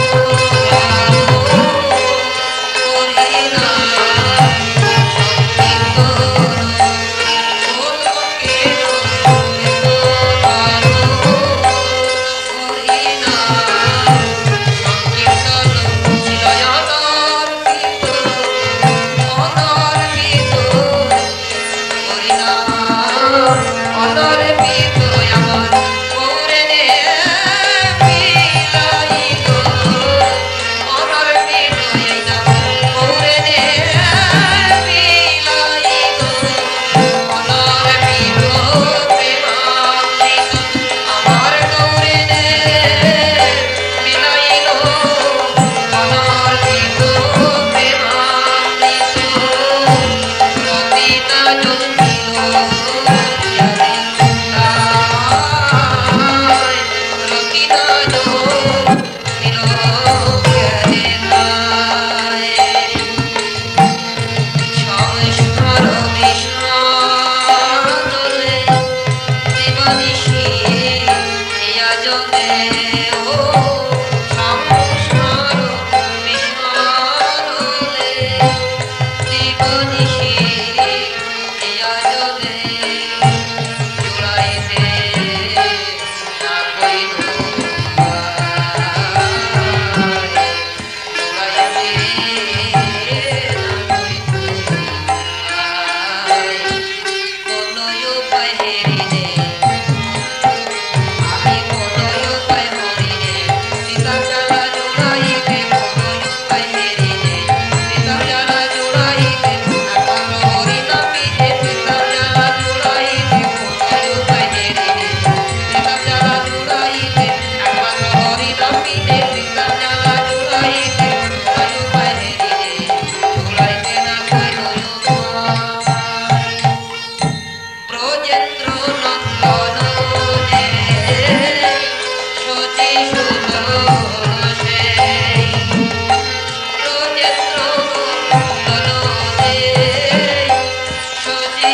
Thank you.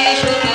t h a